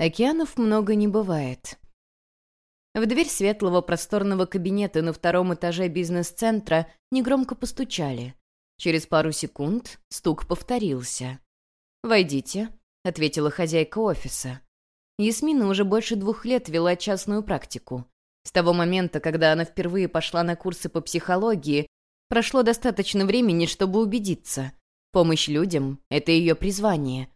Океанов много не бывает. В дверь светлого просторного кабинета на втором этаже бизнес-центра негромко постучали. Через пару секунд стук повторился. «Войдите», — ответила хозяйка офиса. Ясмина уже больше двух лет вела частную практику. С того момента, когда она впервые пошла на курсы по психологии, прошло достаточно времени, чтобы убедиться. Помощь людям — это ее призвание.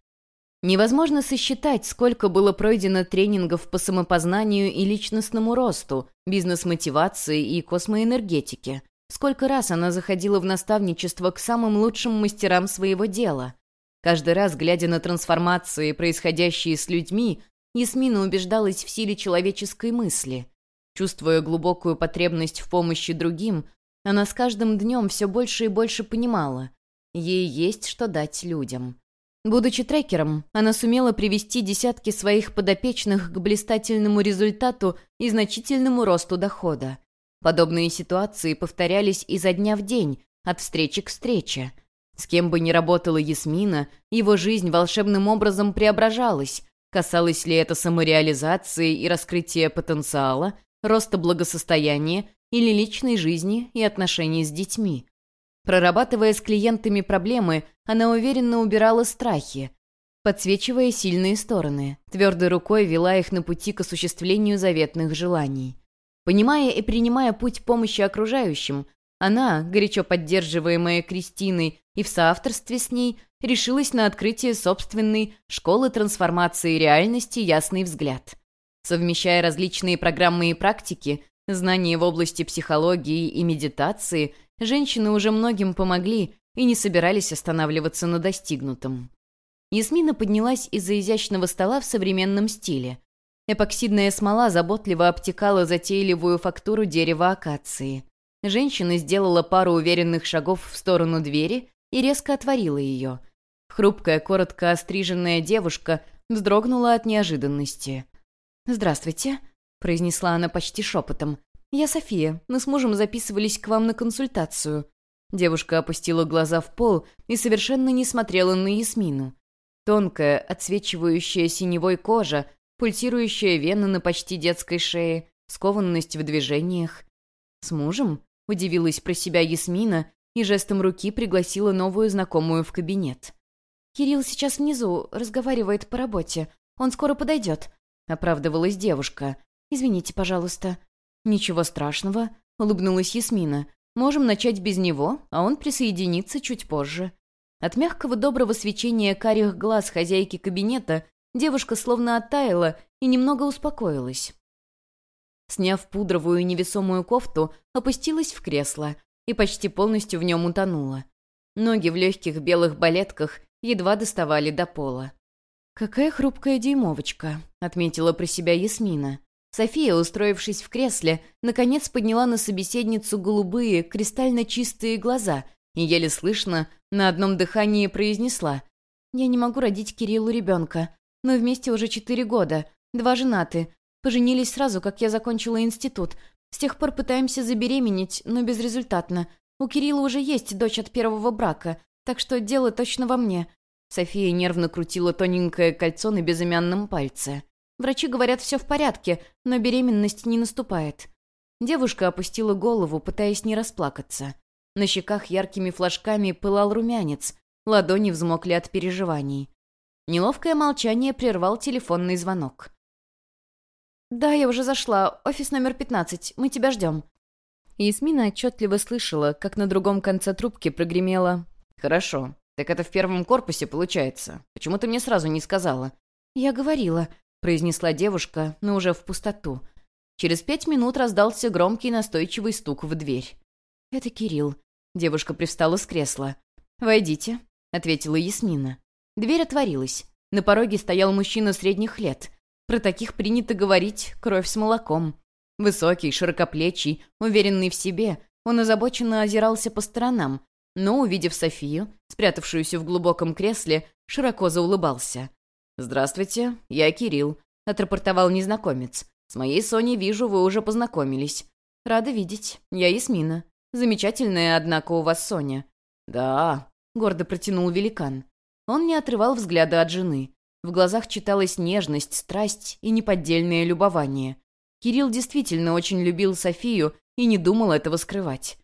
Невозможно сосчитать, сколько было пройдено тренингов по самопознанию и личностному росту, бизнес-мотивации и космоэнергетике. Сколько раз она заходила в наставничество к самым лучшим мастерам своего дела. Каждый раз, глядя на трансформации, происходящие с людьми, Ясмина убеждалась в силе человеческой мысли. Чувствуя глубокую потребность в помощи другим, она с каждым днем все больше и больше понимала. Ей есть что дать людям. Будучи трекером, она сумела привести десятки своих подопечных к блистательному результату и значительному росту дохода. Подобные ситуации повторялись изо дня в день, от встречи к встрече. С кем бы ни работала Ясмина, его жизнь волшебным образом преображалась. Касалось ли это самореализации и раскрытия потенциала, роста благосостояния или личной жизни и отношений с детьми. Прорабатывая с клиентами проблемы, она уверенно убирала страхи, подсвечивая сильные стороны, твердой рукой вела их на пути к осуществлению заветных желаний. Понимая и принимая путь помощи окружающим, она, горячо поддерживаемая Кристиной и в соавторстве с ней, решилась на открытие собственной школы трансформации реальности «Ясный взгляд». Совмещая различные программы и практики, знания в области психологии и медитации, Женщины уже многим помогли и не собирались останавливаться на достигнутом. Ясмина поднялась из-за изящного стола в современном стиле. Эпоксидная смола заботливо обтекала затейливую фактуру дерева акации. Женщина сделала пару уверенных шагов в сторону двери и резко отворила ее. Хрупкая, коротко остриженная девушка вздрогнула от неожиданности. «Здравствуйте», — произнесла она почти шепотом. «Я София. Мы с мужем записывались к вам на консультацию». Девушка опустила глаза в пол и совершенно не смотрела на Ясмину. Тонкая, отсвечивающая синевой кожа, пульсирующая вена на почти детской шее, скованность в движениях. «С мужем?» — удивилась про себя Ясмина и жестом руки пригласила новую знакомую в кабинет. «Кирилл сейчас внизу, разговаривает по работе. Он скоро подойдет», — оправдывалась девушка. «Извините, пожалуйста». «Ничего страшного», — улыбнулась Ясмина. «Можем начать без него, а он присоединится чуть позже». От мягкого доброго свечения карих глаз хозяйки кабинета девушка словно оттаяла и немного успокоилась. Сняв пудровую невесомую кофту, опустилась в кресло и почти полностью в нем утонула. Ноги в легких белых балетках едва доставали до пола. «Какая хрупкая дюймовочка», — отметила про себя Ясмина. София, устроившись в кресле, наконец подняла на собеседницу голубые, кристально чистые глаза и еле слышно на одном дыхании произнесла «Я не могу родить Кириллу ребенка. Мы вместе уже четыре года, два женаты. Поженились сразу, как я закончила институт. С тех пор пытаемся забеременеть, но безрезультатно. У Кирилла уже есть дочь от первого брака, так что дело точно во мне». София нервно крутила тоненькое кольцо на безымянном пальце. Врачи говорят, все в порядке, но беременность не наступает. Девушка опустила голову, пытаясь не расплакаться. На щеках яркими флажками пылал румянец, ладони взмокли от переживаний. Неловкое молчание прервал телефонный звонок. «Да, я уже зашла. Офис номер 15. Мы тебя ждем». Ясмина отчетливо слышала, как на другом конце трубки прогремело. «Хорошо. Так это в первом корпусе получается. Почему ты мне сразу не сказала?» «Я говорила произнесла девушка, но уже в пустоту. Через пять минут раздался громкий настойчивый стук в дверь. «Это Кирилл». Девушка привстала с кресла. «Войдите», — ответила Ясмина. Дверь отворилась. На пороге стоял мужчина средних лет. Про таких принято говорить «кровь с молоком». Высокий, широкоплечий, уверенный в себе, он озабоченно озирался по сторонам, но, увидев Софию, спрятавшуюся в глубоком кресле, широко заулыбался. «Здравствуйте, я Кирилл», — отрапортовал незнакомец. «С моей Соней вижу, вы уже познакомились». «Рада видеть. Я Ясмина. Замечательная, однако, у вас Соня». «Да», — гордо протянул великан. Он не отрывал взгляда от жены. В глазах читалась нежность, страсть и неподдельное любование. Кирилл действительно очень любил Софию и не думал этого скрывать.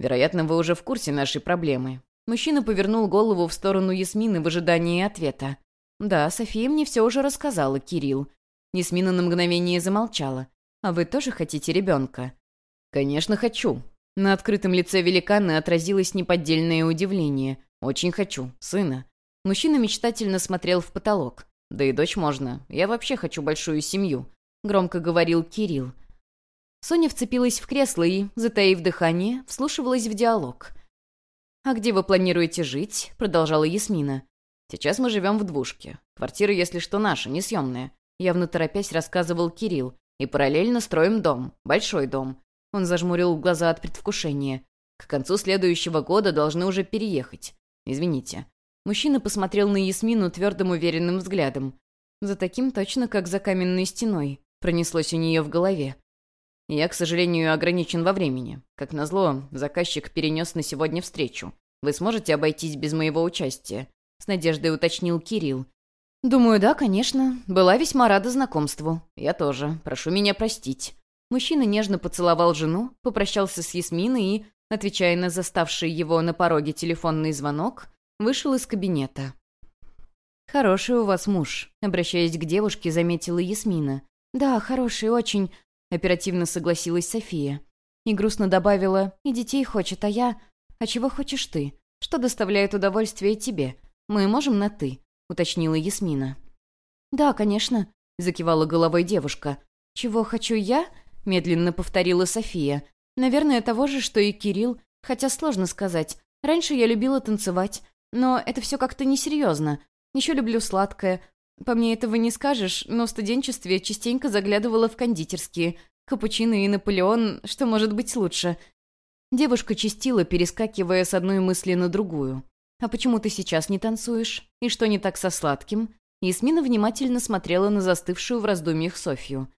«Вероятно, вы уже в курсе нашей проблемы». Мужчина повернул голову в сторону Ясмины в ожидании ответа. «Да, София мне все уже рассказала, Кирилл». Ясмина на мгновение замолчала. «А вы тоже хотите ребенка?» «Конечно, хочу». На открытом лице великана отразилось неподдельное удивление. «Очень хочу. Сына». Мужчина мечтательно смотрел в потолок. «Да и дочь можно. Я вообще хочу большую семью», — громко говорил Кирилл. Соня вцепилась в кресло и, затаив дыхание, вслушивалась в диалог. «А где вы планируете жить?» — продолжала Ясмина. «Сейчас мы живем в двушке. Квартира, если что, наша, несъемная. Явно торопясь, рассказывал Кирилл. И параллельно строим дом. Большой дом. Он зажмурил глаза от предвкушения. К концу следующего года должны уже переехать. Извините. Мужчина посмотрел на Ясмину твердым уверенным взглядом. За таким точно, как за каменной стеной. Пронеслось у нее в голове. Я, к сожалению, ограничен во времени. Как назло, заказчик перенес на сегодня встречу. Вы сможете обойтись без моего участия?» С надеждой уточнил Кирилл. «Думаю, да, конечно. Была весьма рада знакомству. Я тоже. Прошу меня простить». Мужчина нежно поцеловал жену, попрощался с Ясминой и, отвечая на заставший его на пороге телефонный звонок, вышел из кабинета. «Хороший у вас муж», — обращаясь к девушке, заметила Ясмина. «Да, хороший, очень», — оперативно согласилась София. И грустно добавила, «И детей хочет, а я...» «А чего хочешь ты? Что доставляет удовольствие тебе? Мы можем на «ты», — уточнила Ясмина. «Да, конечно», — закивала головой девушка. «Чего хочу я?» — медленно повторила София. «Наверное, того же, что и Кирилл, хотя сложно сказать. Раньше я любила танцевать, но это все как-то несерьезно. Еще люблю сладкое. По мне этого не скажешь, но в студенчестве частенько заглядывала в кондитерские. Капучино и Наполеон, что может быть лучше?» Девушка чистила, перескакивая с одной мысли на другую. «А почему ты сейчас не танцуешь? И что не так со сладким?» Ясмина внимательно смотрела на застывшую в раздумьях Софью.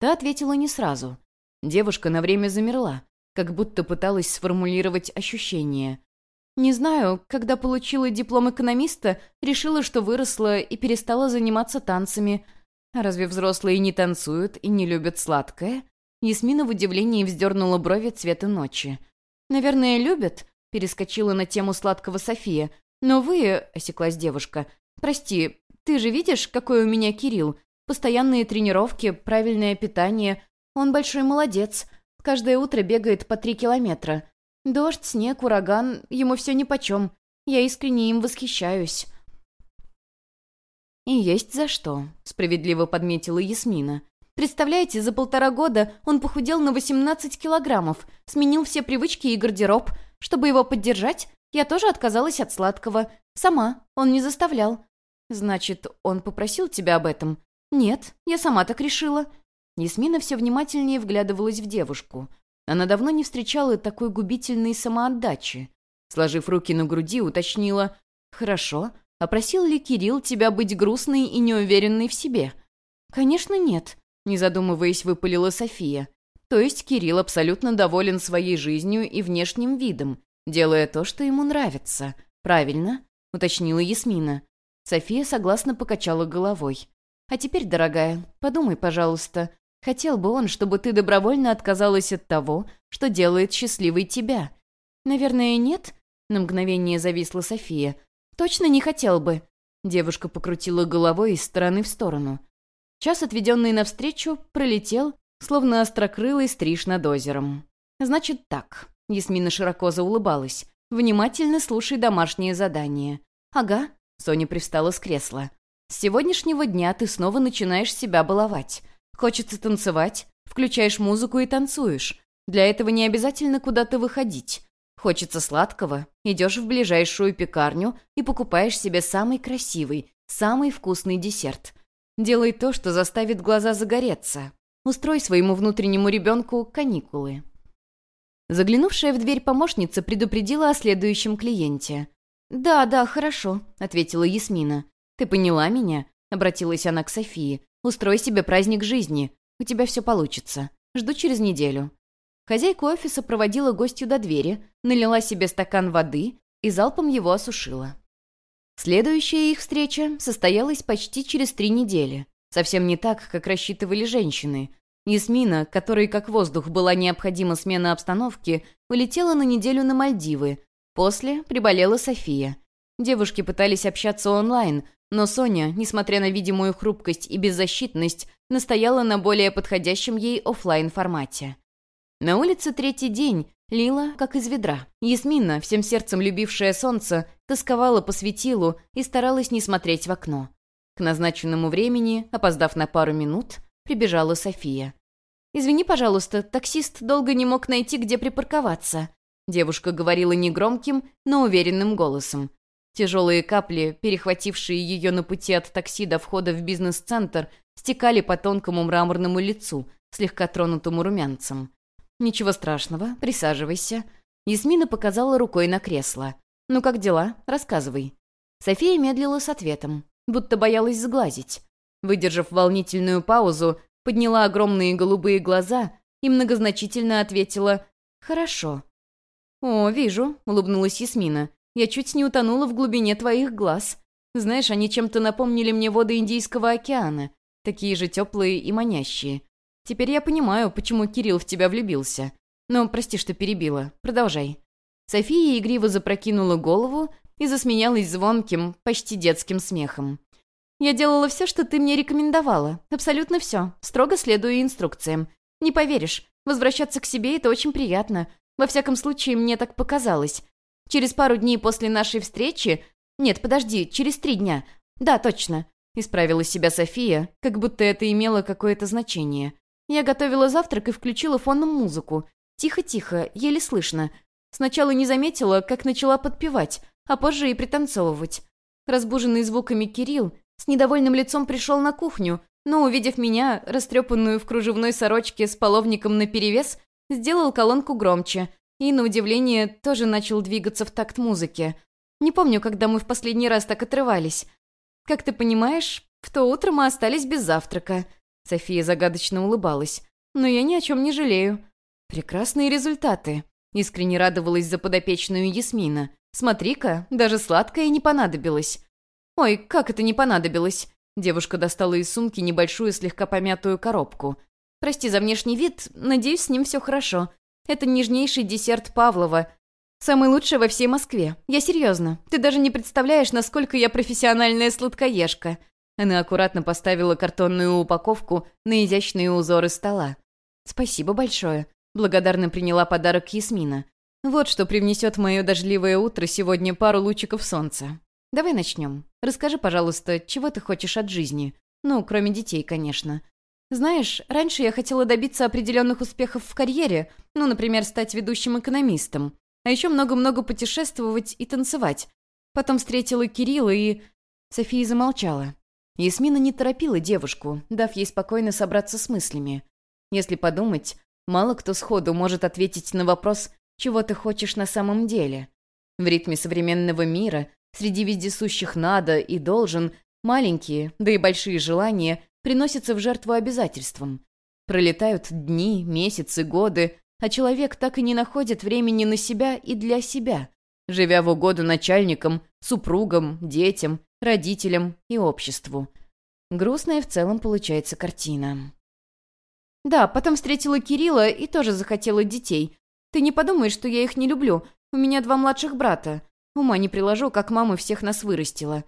Та ответила не сразу. Девушка на время замерла, как будто пыталась сформулировать ощущения. «Не знаю, когда получила диплом экономиста, решила, что выросла и перестала заниматься танцами. А разве взрослые не танцуют и не любят сладкое?» Ясмина в удивлении вздернула брови цвета ночи. «Наверное, любят?» Перескочила на тему сладкого София. «Но вы...» — осеклась девушка. «Прости, ты же видишь, какой у меня Кирилл? Постоянные тренировки, правильное питание. Он большой молодец. Каждое утро бегает по три километра. Дождь, снег, ураган, ему все нипочем. Я искренне им восхищаюсь». «И есть за что», — справедливо подметила Ясмина. Представляете, за полтора года он похудел на 18 килограммов, сменил все привычки и гардероб. Чтобы его поддержать, я тоже отказалась от сладкого. Сама, он не заставлял. Значит, он попросил тебя об этом? Нет, я сама так решила. Ясмина все внимательнее вглядывалась в девушку. Она давно не встречала такой губительной самоотдачи. Сложив руки на груди, уточнила. «Хорошо. А просил ли Кирилл тебя быть грустной и неуверенной в себе?» «Конечно, нет. Не задумываясь, выпалила София. То есть Кирилл абсолютно доволен своей жизнью и внешним видом, делая то, что ему нравится. Правильно? Уточнила Ясмина. София согласно покачала головой. «А теперь, дорогая, подумай, пожалуйста. Хотел бы он, чтобы ты добровольно отказалась от того, что делает счастливой тебя?» «Наверное, нет?» На мгновение зависла София. «Точно не хотел бы». Девушка покрутила головой из стороны в сторону. Час, отведенный навстречу, пролетел, словно острокрылый стриж над озером. «Значит так», — Ясмина широко заулыбалась, — «внимательно слушай домашнее задание». «Ага», — Соня привстала с кресла. «С сегодняшнего дня ты снова начинаешь себя баловать. Хочется танцевать, включаешь музыку и танцуешь. Для этого не обязательно куда-то выходить. Хочется сладкого, идешь в ближайшую пекарню и покупаешь себе самый красивый, самый вкусный десерт. Делай то, что заставит глаза загореться. Устрой своему внутреннему ребенку каникулы. Заглянувшая в дверь помощница предупредила о следующем клиенте. «Да, да, хорошо», — ответила Ясмина. «Ты поняла меня?» — обратилась она к Софии. «Устрой себе праздник жизни. У тебя все получится. Жду через неделю». Хозяйка офиса проводила гостью до двери, налила себе стакан воды и залпом его осушила. Следующая их встреча состоялась почти через три недели. Совсем не так, как рассчитывали женщины. Ясмина, которой как воздух была необходима смена обстановки, улетела на неделю на Мальдивы. После приболела София. Девушки пытались общаться онлайн, но Соня, несмотря на видимую хрупкость и беззащитность, настояла на более подходящем ей офлайн формате На улице третий день лила, как из ведра. Ясмина, всем сердцем любившая солнце, тосковала по светилу и старалась не смотреть в окно. К назначенному времени, опоздав на пару минут, прибежала София. «Извини, пожалуйста, таксист долго не мог найти, где припарковаться». Девушка говорила негромким, но уверенным голосом. Тяжелые капли, перехватившие ее на пути от такси до входа в бизнес-центр, стекали по тонкому мраморному лицу, слегка тронутому румянцем. «Ничего страшного, присаживайся». Ясмина показала рукой на кресло. «Ну как дела? Рассказывай». София медлила с ответом, будто боялась сглазить. Выдержав волнительную паузу, подняла огромные голубые глаза и многозначительно ответила «Хорошо». «О, вижу», — улыбнулась Ясмина. «Я чуть не утонула в глубине твоих глаз. Знаешь, они чем-то напомнили мне воды Индийского океана, такие же теплые и манящие. Теперь я понимаю, почему Кирилл в тебя влюбился. Но прости, что перебила. Продолжай». София игриво запрокинула голову и засмеялась звонким, почти детским смехом. «Я делала все, что ты мне рекомендовала. Абсолютно все. Строго следуя инструкциям. Не поверишь, возвращаться к себе — это очень приятно. Во всяком случае, мне так показалось. Через пару дней после нашей встречи... Нет, подожди, через три дня. Да, точно. Исправила себя София, как будто это имело какое-то значение. Я готовила завтрак и включила фоном музыку. Тихо-тихо, еле слышно. Сначала не заметила, как начала подпевать, а позже и пританцовывать. Разбуженный звуками Кирилл с недовольным лицом пришел на кухню, но, увидев меня, растрепанную в кружевной сорочке с половником наперевес, сделал колонку громче и, на удивление, тоже начал двигаться в такт музыки. Не помню, когда мы в последний раз так отрывались. Как ты понимаешь, в то утро мы остались без завтрака. София загадочно улыбалась. Но я ни о чем не жалею. Прекрасные результаты. Искренне радовалась за подопечную Ясмина. Смотри-ка, даже сладкое не понадобилось. Ой, как это не понадобилось? Девушка достала из сумки небольшую слегка помятую коробку. Прости за внешний вид, надеюсь, с ним все хорошо. Это нежнейший десерт Павлова. Самый лучший во всей Москве. Я серьезно. Ты даже не представляешь, насколько я профессиональная сладкоежка. Она аккуратно поставила картонную упаковку на изящные узоры стола. «Спасибо большое», — благодарно приняла подарок Ясмина. «Вот что привнесет мое дождливое утро сегодня пару лучиков солнца. Давай начнем. Расскажи, пожалуйста, чего ты хочешь от жизни? Ну, кроме детей, конечно. Знаешь, раньше я хотела добиться определенных успехов в карьере, ну, например, стать ведущим экономистом, а еще много-много путешествовать и танцевать. Потом встретила Кирилла и... София замолчала. Ясмина не торопила девушку, дав ей спокойно собраться с мыслями. Если подумать, мало кто сходу может ответить на вопрос «чего ты хочешь на самом деле?». В ритме современного мира, среди вездесущих «надо» и «должен», маленькие, да и большие желания приносятся в жертву обязательствам. Пролетают дни, месяцы, годы, а человек так и не находит времени на себя и для себя, живя в угоду начальникам, супругам, детям, родителям и обществу. Грустная в целом получается картина. Да, потом встретила Кирилла и тоже захотела детей. Ты не подумай, что я их не люблю. У меня два младших брата. Ума не приложу, как мама всех нас вырастила.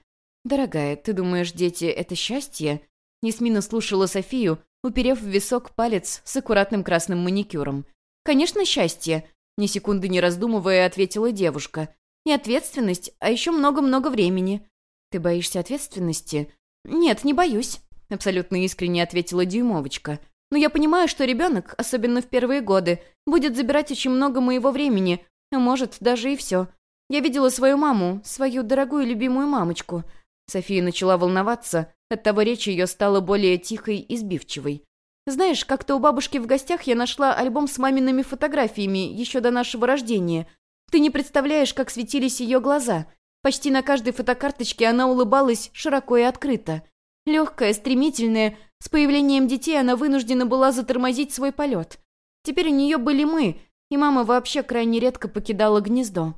Дорогая, ты думаешь, дети — это счастье? Несмина слушала Софию, уперев в висок палец с аккуратным красным маникюром. «Конечно, счастье!» Ни секунды не раздумывая, ответила девушка. «И ответственность, а еще много-много времени. «Ты боишься ответственности?» «Нет, не боюсь», — абсолютно искренне ответила Дюймовочка. «Но я понимаю, что ребенок, особенно в первые годы, будет забирать очень много моего времени, а может, даже и все. Я видела свою маму, свою дорогую любимую мамочку». София начала волноваться, оттого речь ее стала более тихой и сбивчивой. «Знаешь, как-то у бабушки в гостях я нашла альбом с мамиными фотографиями еще до нашего рождения. Ты не представляешь, как светились ее глаза. Почти на каждой фотокарточке она улыбалась широко и открыто. Легкая, стремительная, с появлением детей она вынуждена была затормозить свой полет. Теперь у нее были мы, и мама вообще крайне редко покидала гнездо.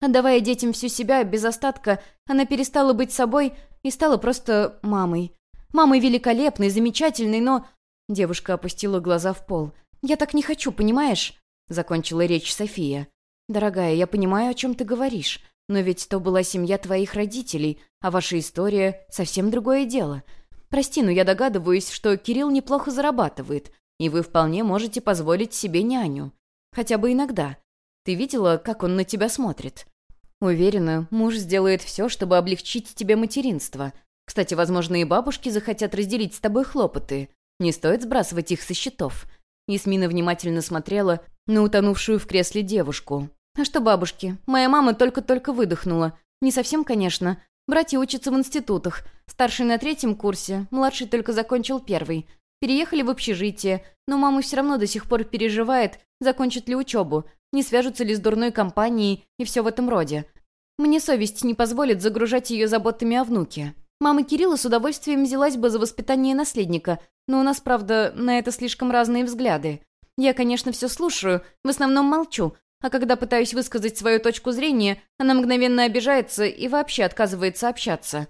Отдавая детям всю себя, без остатка, она перестала быть собой и стала просто мамой. Мамой великолепной, замечательной, но... Девушка опустила глаза в пол. «Я так не хочу, понимаешь?» Закончила речь София. «Дорогая, я понимаю, о чем ты говоришь, но ведь то была семья твоих родителей, а ваша история — совсем другое дело. Прости, но я догадываюсь, что Кирилл неплохо зарабатывает, и вы вполне можете позволить себе няню. Хотя бы иногда. Ты видела, как он на тебя смотрит? Уверена, муж сделает все, чтобы облегчить тебе материнство. Кстати, возможно, и бабушки захотят разделить с тобой хлопоты. Не стоит сбрасывать их со счетов. Ясмина внимательно смотрела на утонувшую в кресле девушку. «А что бабушки? Моя мама только-только выдохнула. Не совсем, конечно. Братья учатся в институтах. Старший на третьем курсе, младший только закончил первый. Переехали в общежитие, но мама все равно до сих пор переживает, закончит ли учебу, не свяжутся ли с дурной компанией и все в этом роде. Мне совесть не позволит загружать ее заботами о внуке. Мама Кирилла с удовольствием взялась бы за воспитание наследника, но у нас, правда, на это слишком разные взгляды. Я, конечно, все слушаю, в основном молчу, а когда пытаюсь высказать свою точку зрения, она мгновенно обижается и вообще отказывается общаться.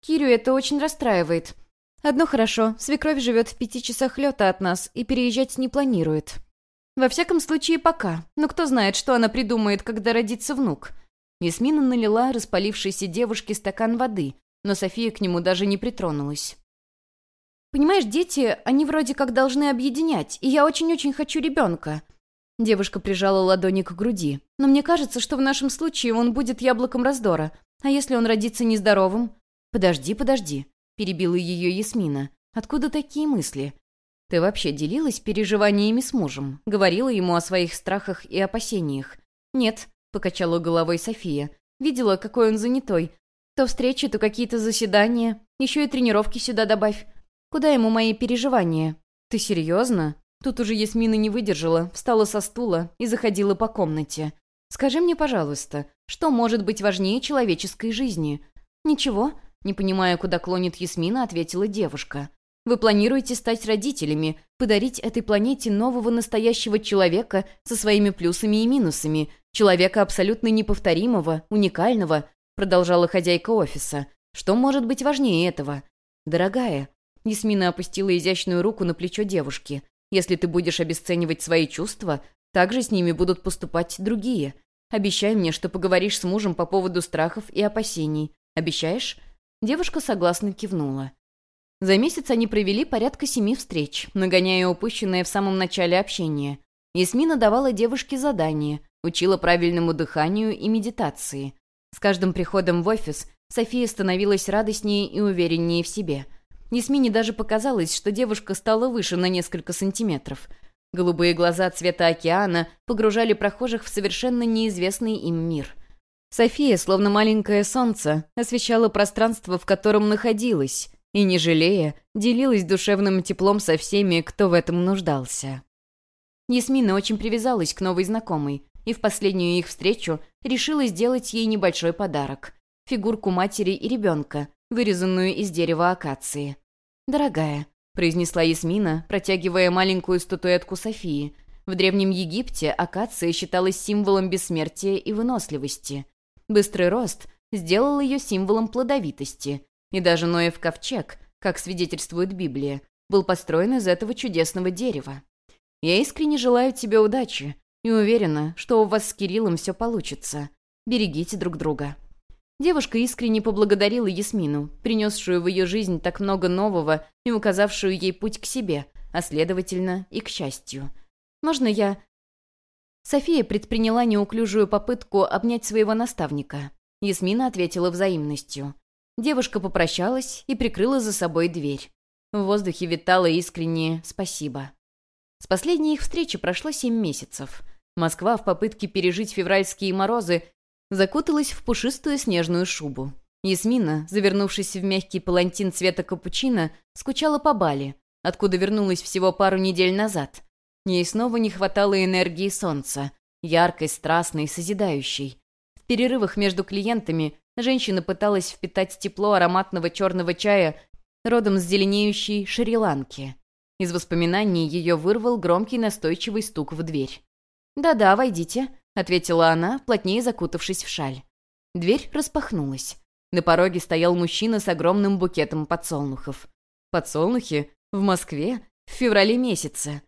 Кирю это очень расстраивает. Одно хорошо, свекровь живет в пяти часах лета от нас и переезжать не планирует. Во всяком случае, пока. Но кто знает, что она придумает, когда родится внук. Ясмина налила распалившейся девушке стакан воды, но София к нему даже не притронулась. «Понимаешь, дети, они вроде как должны объединять, и я очень-очень хочу ребенка». Девушка прижала ладони к груди. «Но мне кажется, что в нашем случае он будет яблоком раздора. А если он родится нездоровым?» «Подожди, подожди», — перебила ее Ясмина. «Откуда такие мысли? Ты вообще делилась переживаниями с мужем? Говорила ему о своих страхах и опасениях?» «Нет», — покачала головой София. «Видела, какой он занятой. То встречи, то какие-то заседания. Еще и тренировки сюда добавь. Куда ему мои переживания? Ты серьезно? Тут уже Ясмина не выдержала, встала со стула и заходила по комнате. Скажи мне, пожалуйста, что может быть важнее человеческой жизни? Ничего, не понимая, куда клонит Ясмина, ответила девушка. Вы планируете стать родителями, подарить этой планете нового настоящего человека со своими плюсами и минусами, человека абсолютно неповторимого, уникального, продолжала хозяйка офиса. Что может быть важнее этого? Дорогая, Ясмина опустила изящную руку на плечо девушки. «Если ты будешь обесценивать свои чувства, так же с ними будут поступать другие. Обещай мне, что поговоришь с мужем по поводу страхов и опасений. Обещаешь?» Девушка согласно кивнула. За месяц они провели порядка семи встреч, нагоняя упущенное в самом начале общения. Ясмина давала девушке задания, учила правильному дыханию и медитации. С каждым приходом в офис София становилась радостнее и увереннее в себе – Ясмине даже показалось, что девушка стала выше на несколько сантиметров. Голубые глаза цвета океана погружали прохожих в совершенно неизвестный им мир. София, словно маленькое солнце, освещала пространство, в котором находилась, и, не жалея, делилась душевным теплом со всеми, кто в этом нуждался. Ясмина очень привязалась к новой знакомой, и в последнюю их встречу решила сделать ей небольшой подарок — фигурку матери и ребенка, вырезанную из дерева акации. «Дорогая», — произнесла Ясмина, протягивая маленькую статуэтку Софии. В Древнем Египте акация считалась символом бессмертия и выносливости. Быстрый рост сделал ее символом плодовитости. И даже Ноев ковчег, как свидетельствует Библия, был построен из этого чудесного дерева. Я искренне желаю тебе удачи и уверена, что у вас с Кириллом все получится. Берегите друг друга. Девушка искренне поблагодарила Ясмину, принесшую в ее жизнь так много нового и указавшую ей путь к себе, а следовательно и к счастью. «Можно я...» София предприняла неуклюжую попытку обнять своего наставника. Ясмина ответила взаимностью. Девушка попрощалась и прикрыла за собой дверь. В воздухе витало искреннее «спасибо». С последней их встречи прошло семь месяцев. Москва в попытке пережить февральские морозы закуталась в пушистую снежную шубу. Ясмина, завернувшись в мягкий палантин цвета капучино, скучала по Бали, откуда вернулась всего пару недель назад. Ей снова не хватало энергии солнца, яркой, страстной, созидающей. В перерывах между клиентами женщина пыталась впитать тепло ароматного черного чая родом с зеленеющей Шри-Ланки. Из воспоминаний ее вырвал громкий настойчивый стук в дверь. «Да-да, войдите», — ответила она, плотнее закутавшись в шаль. Дверь распахнулась. На пороге стоял мужчина с огромным букетом подсолнухов. Подсолнухи? В Москве? В феврале месяце.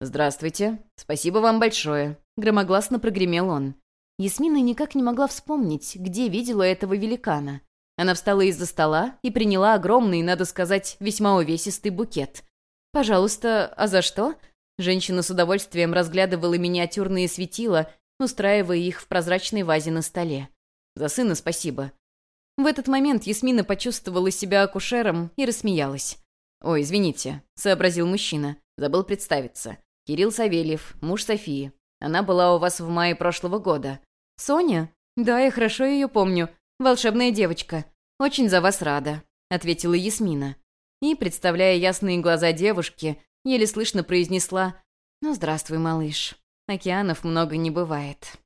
«Здравствуйте. Спасибо вам большое», — громогласно прогремел он. Ясмина никак не могла вспомнить, где видела этого великана. Она встала из-за стола и приняла огромный, надо сказать, весьма увесистый букет. «Пожалуйста, а за что?» Женщина с удовольствием разглядывала миниатюрные светила, устраивая их в прозрачной вазе на столе. «За сына спасибо». В этот момент Ясмина почувствовала себя акушером и рассмеялась. «Ой, извините», — сообразил мужчина. Забыл представиться. Кирилл Савельев, муж Софии. Она была у вас в мае прошлого года. «Соня? Да, я хорошо ее помню. Волшебная девочка. Очень за вас рада», — ответила Ясмина. И, представляя ясные глаза девушки, еле слышно произнесла «Ну, здравствуй, малыш. Океанов много не бывает».